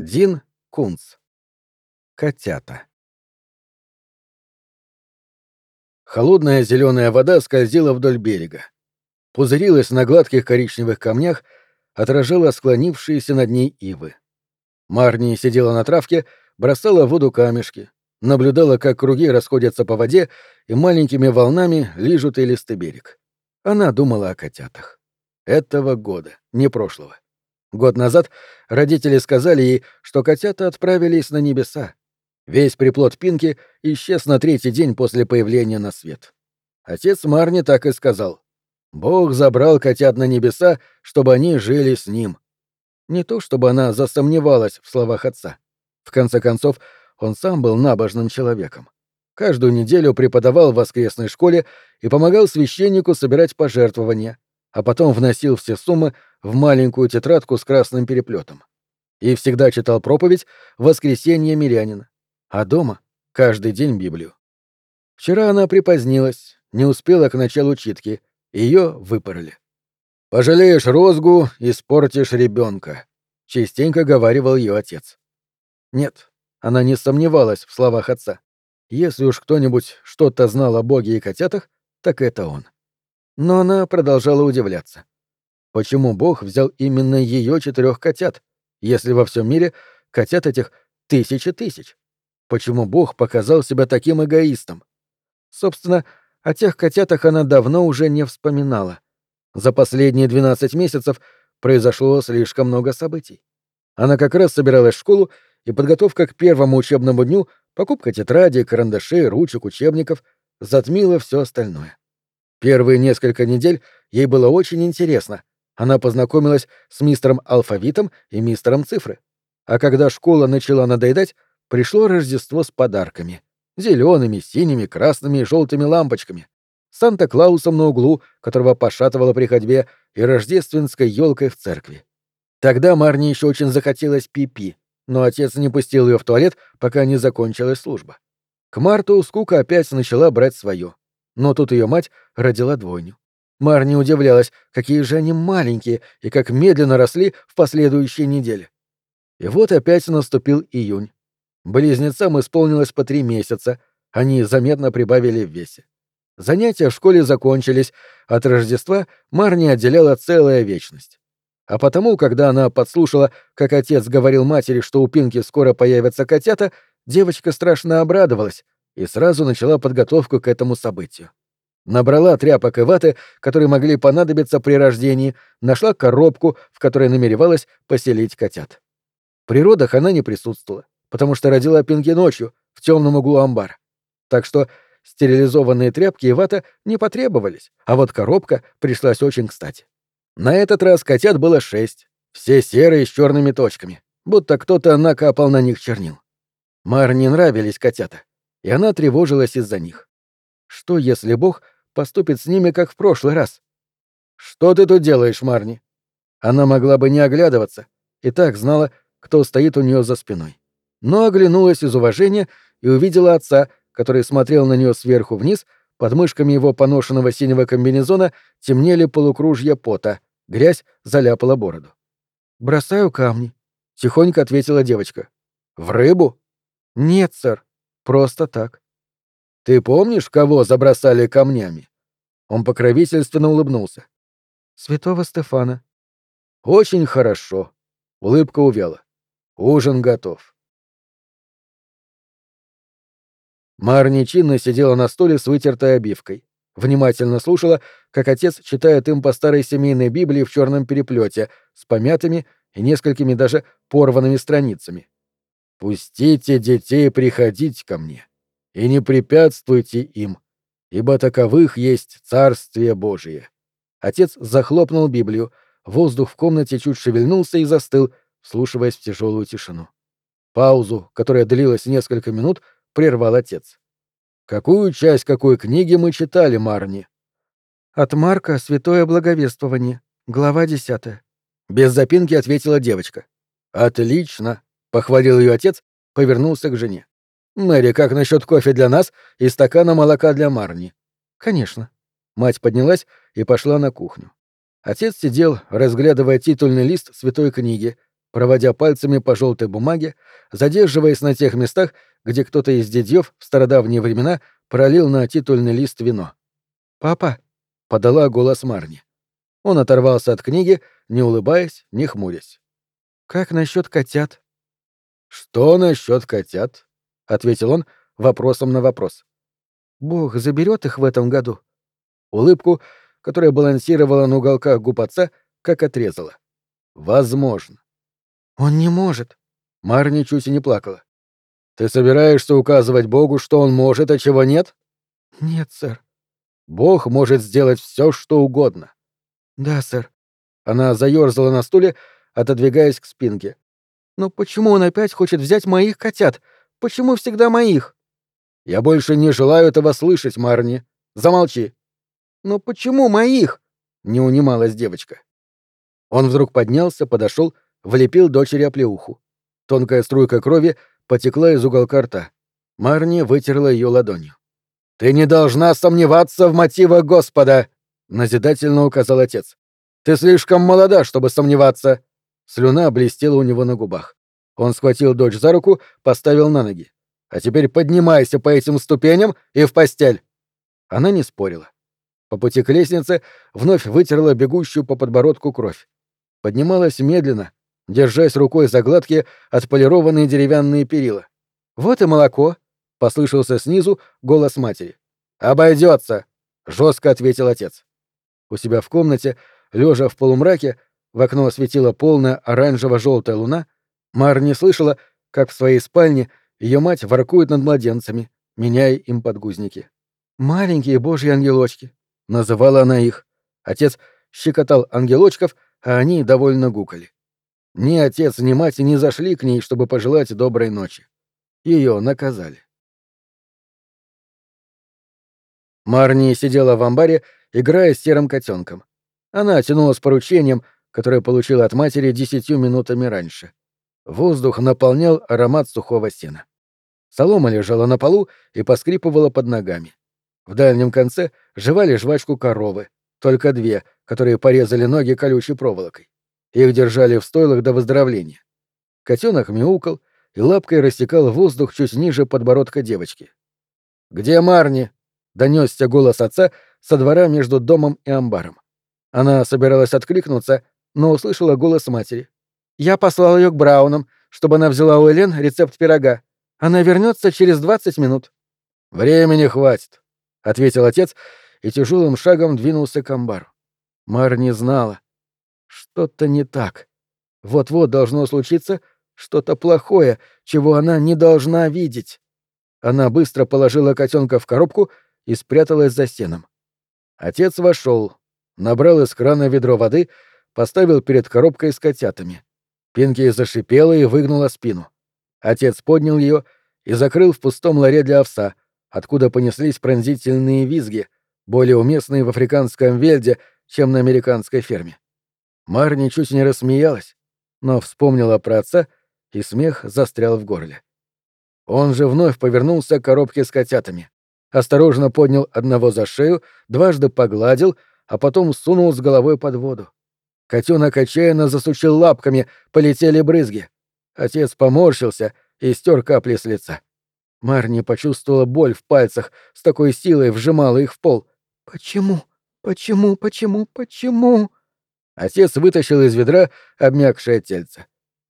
Дин Кунц. Котята. Холодная зеленая вода скользила вдоль берега. Пузырилась на гладких коричневых камнях, отражала склонившиеся над ней ивы. Марни сидела на травке, бросала в воду камешки, наблюдала, как круги расходятся по воде и маленькими волнами лижут и листы берег. Она думала о котятах. Этого года, не прошлого. Год назад родители сказали ей, что котята отправились на небеса. Весь приплод Пинки исчез на третий день после появления на свет. Отец Марни так и сказал. Бог забрал котят на небеса, чтобы они жили с ним. Не то чтобы она засомневалась в словах отца. В конце концов, он сам был набожным человеком. Каждую неделю преподавал в воскресной школе и помогал священнику собирать пожертвования, а потом вносил все суммы в маленькую тетрадку с красным переплетом. И всегда читал проповедь «Воскресенье мирянина», а дома — каждый день Библию. Вчера она припозднилась, не успела к началу читки, ее выпороли. «Пожалеешь розгу, испортишь ребенка», — частенько говаривал ее отец. Нет, она не сомневалась в словах отца. Если уж кто-нибудь что-то знал о Боге и котятах, так это он. Но она продолжала удивляться. Почему Бог взял именно ее четырех котят, если во всем мире котят этих тысячи тысяч? Почему Бог показал себя таким эгоистом? Собственно, о тех котятах она давно уже не вспоминала. За последние 12 месяцев произошло слишком много событий. Она как раз собиралась в школу, и подготовка к первому учебному дню, покупка тетрадей, карандашей, ручек, учебников затмила все остальное. Первые несколько недель ей было очень интересно, она познакомилась с мистером Алфавитом и мистером Цифры. А когда школа начала надоедать, пришло Рождество с подарками. Зелеными, синими, красными и желтыми лампочками. Санта-Клаусом на углу, которого пошатывала при ходьбе, и рождественской елкой в церкви. Тогда Марни еще очень захотелось пипи, -пи, но отец не пустил ее в туалет, пока не закончилась служба. К марту скука опять начала брать свое. Но тут ее мать родила двойню. Марни удивлялась, какие же они маленькие и как медленно росли в последующие недели. И вот опять наступил июнь. Близнецам исполнилось по три месяца, они заметно прибавили в весе. Занятия в школе закончились, от Рождества Марни отделяла целая вечность. А потому, когда она подслушала, как отец говорил матери, что у Пинки скоро появятся котята, девочка страшно обрадовалась и сразу начала подготовку к этому событию. Набрала тряпок и ваты, которые могли понадобиться при рождении, нашла коробку, в которой намеревалась поселить котят. В природах она не присутствовала, потому что родила Пинки ночью, в темном углу амбара. Так что стерилизованные тряпки и вата не потребовались, а вот коробка пришлась очень кстати. На этот раз котят было шесть, все серые с черными точками, будто кто-то накапал на них чернил. Мар не нравились котята, и она тревожилась из-за них. Что, если Бог поступит с ними, как в прошлый раз? «Что ты тут делаешь, Марни?» Она могла бы не оглядываться, и так знала, кто стоит у нее за спиной. Но оглянулась из уважения и увидела отца, который смотрел на нее сверху вниз, под мышками его поношенного синего комбинезона темнели полукружья пота, грязь заляпала бороду. «Бросаю камни», — тихонько ответила девочка. «В рыбу?» «Нет, сэр, просто так». Ты помнишь, кого забросали камнями? Он покровительственно улыбнулся. Святого Стефана. Очень хорошо. Улыбка увяла. Ужин готов. Марни чинно сидела на стуле с вытертой обивкой. Внимательно слушала, как отец читает им по старой семейной Библии в черном переплете с помятыми и несколькими даже порванными страницами. «Пустите детей приходить ко мне и не препятствуйте им, ибо таковых есть Царствие Божие». Отец захлопнул Библию, воздух в комнате чуть шевельнулся и застыл, вслушиваясь в тяжелую тишину. Паузу, которая длилась несколько минут, прервал отец. «Какую часть какой книги мы читали, Марни?» «От Марка «Святое благовествование», глава десятая». Без запинки ответила девочка. «Отлично!» — похвалил ее отец, повернулся к жене. «Мэри, как насчет кофе для нас и стакана молока для Марни?» «Конечно». Мать поднялась и пошла на кухню. Отец сидел, разглядывая титульный лист святой книги, проводя пальцами по желтой бумаге, задерживаясь на тех местах, где кто-то из дедьев в стародавние времена пролил на титульный лист вино. «Папа», — подала голос Марни. Он оторвался от книги, не улыбаясь, не хмурясь. «Как насчет котят?» «Что насчет котят?» — ответил он вопросом на вопрос. «Бог заберет их в этом году?» Улыбку, которая балансировала на уголках губ отца, как отрезала. «Возможно». «Он не может». Марни чуть и не плакала. «Ты собираешься указывать Богу, что он может, а чего нет?» «Нет, сэр». «Бог может сделать все, что угодно». «Да, сэр». Она заерзала на стуле, отодвигаясь к спинке. «Но почему он опять хочет взять моих котят? Почему всегда моих?» «Я больше не желаю этого слышать, Марни. Замолчи». «Но почему моих?» — не унималась девочка. Он вдруг поднялся, подошел, влепил дочери оплеуху. Тонкая струйка крови потекла из уголка рта. Марни вытерла ее ладонью. «Ты не должна сомневаться в мотивах Господа!» — назидательно указал отец. «Ты слишком молода, чтобы сомневаться!» Слюна блестела у него на губах. Он схватил дочь за руку, поставил на ноги. «А теперь поднимайся по этим ступеням и в постель!» Она не спорила. По пути к лестнице вновь вытерла бегущую по подбородку кровь. Поднималась медленно, держась рукой за гладкие, отполированные деревянные перила. «Вот и молоко!» — послышался снизу голос матери. «Обойдется!» — жестко ответил отец. У себя в комнате, лежа в полумраке, в окно светила полная оранжево-желтая луна, Мар не слышала, как в своей спальне ее мать воркует над младенцами, меняя им подгузники. «Маленькие божьи ангелочки», — называла она их. Отец щекотал ангелочков, а они довольно гукали. Ни отец, ни мать не зашли к ней, чтобы пожелать доброй ночи. Ее наказали. Марни сидела в амбаре, играя с серым котенком. Она тянула поручением, которое получила от матери десятью минутами раньше. Воздух наполнял аромат сухого сена. Солома лежала на полу и поскрипывала под ногами. В дальнем конце жевали жвачку коровы, только две, которые порезали ноги колючей проволокой. Их держали в стойлах до выздоровления. Котенок мяукал и лапкой рассекал воздух чуть ниже подбородка девочки. «Где Марни?» — донесся голос отца со двора между домом и амбаром. Она собиралась откликнуться, но услышала голос матери. «Я послал ее к Браунам, чтобы она взяла у Элен рецепт пирога. Она вернется через двадцать минут». «Времени хватит», — ответил отец и тяжелым шагом двинулся к амбару. Мар не знала. Что-то не так. Вот-вот должно случиться что-то плохое, чего она не должна видеть. Она быстро положила котенка в коробку и спряталась за сеном. Отец вошел, набрал из крана ведро воды, поставил перед коробкой с котятами. Пинки зашипела и выгнула спину. Отец поднял ее и закрыл в пустом ларе для овса, откуда понеслись пронзительные визги, более уместные в африканском вельде, чем на американской ферме. Марни чуть не рассмеялась, но вспомнила про отца, и смех застрял в горле. Он же вновь повернулся к коробке с котятами. Осторожно поднял одного за шею, дважды погладил, а потом сунул с головой под воду. Котенок отчаянно засучил лапками, полетели брызги. Отец поморщился и стер капли с лица. Марни почувствовала боль в пальцах, с такой силой вжимала их в пол. «Почему? Почему? Почему? Почему?» Отец вытащил из ведра обмякшее тельце.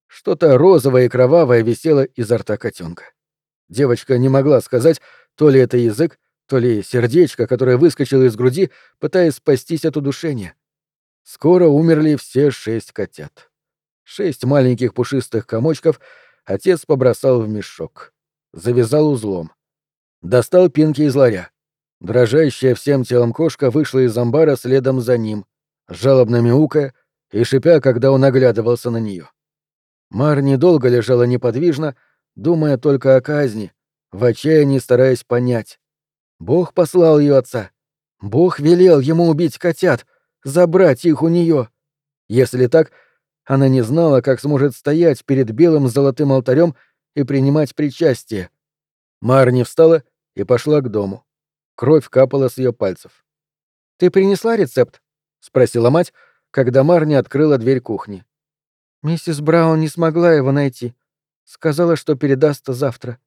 Что-то розовое и кровавое висело изо рта котенка. Девочка не могла сказать, то ли это язык, то ли сердечко, которое выскочило из груди, пытаясь спастись от удушения. Скоро умерли все шесть котят. Шесть маленьких пушистых комочков отец побросал в мешок. Завязал узлом. Достал пинки из ларя. Дрожащая всем телом кошка вышла из амбара следом за ним, жалобно мяукая и шипя, когда он оглядывался на нее. Мар недолго лежала неподвижно, думая только о казни, в отчаянии стараясь понять. Бог послал ее отца. Бог велел ему убить котят, забрать их у нее. Если так, она не знала, как сможет стоять перед белым золотым алтарем и принимать причастие. Марни встала и пошла к дому. Кровь капала с ее пальцев. «Ты принесла рецепт?» — спросила мать, когда Марни открыла дверь кухни. Миссис Браун не смогла его найти. Сказала, что передаст завтра.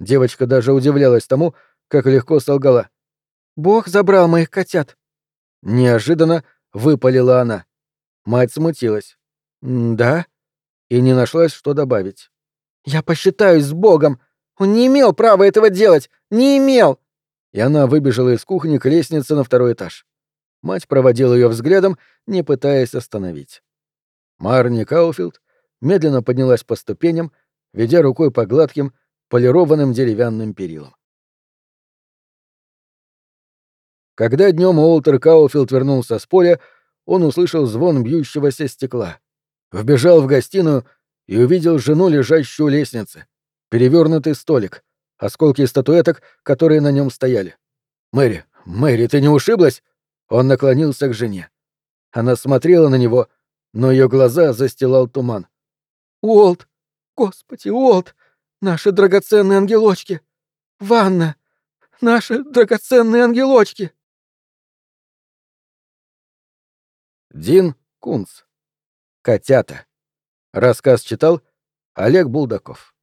Девочка даже удивлялась тому, как легко солгала. «Бог забрал моих котят». Неожиданно выпалила она. Мать смутилась. «Да?» И не нашлась, что добавить. «Я посчитаюсь с Богом! Он не имел права этого делать! Не имел!» И она выбежала из кухни к лестнице на второй этаж. Мать проводила ее взглядом, не пытаясь остановить. Марни Кауфилд медленно поднялась по ступеням, ведя рукой по гладким, полированным деревянным перилам. Когда днем Уолтер Кауфилд вернулся с поля, он услышал звон бьющегося стекла. Вбежал в гостиную и увидел жену, лежащую у лестницы, перевернутый столик, осколки статуэток, которые на нем стояли. «Мэри, Мэри, ты не ушиблась?» Он наклонился к жене. Она смотрела на него, но ее глаза застилал туман. «Уолт! Господи, Уолт! Наши драгоценные ангелочки! Ванна! Наши драгоценные ангелочки!» Дин Кунц. Котята. Рассказ читал Олег Булдаков.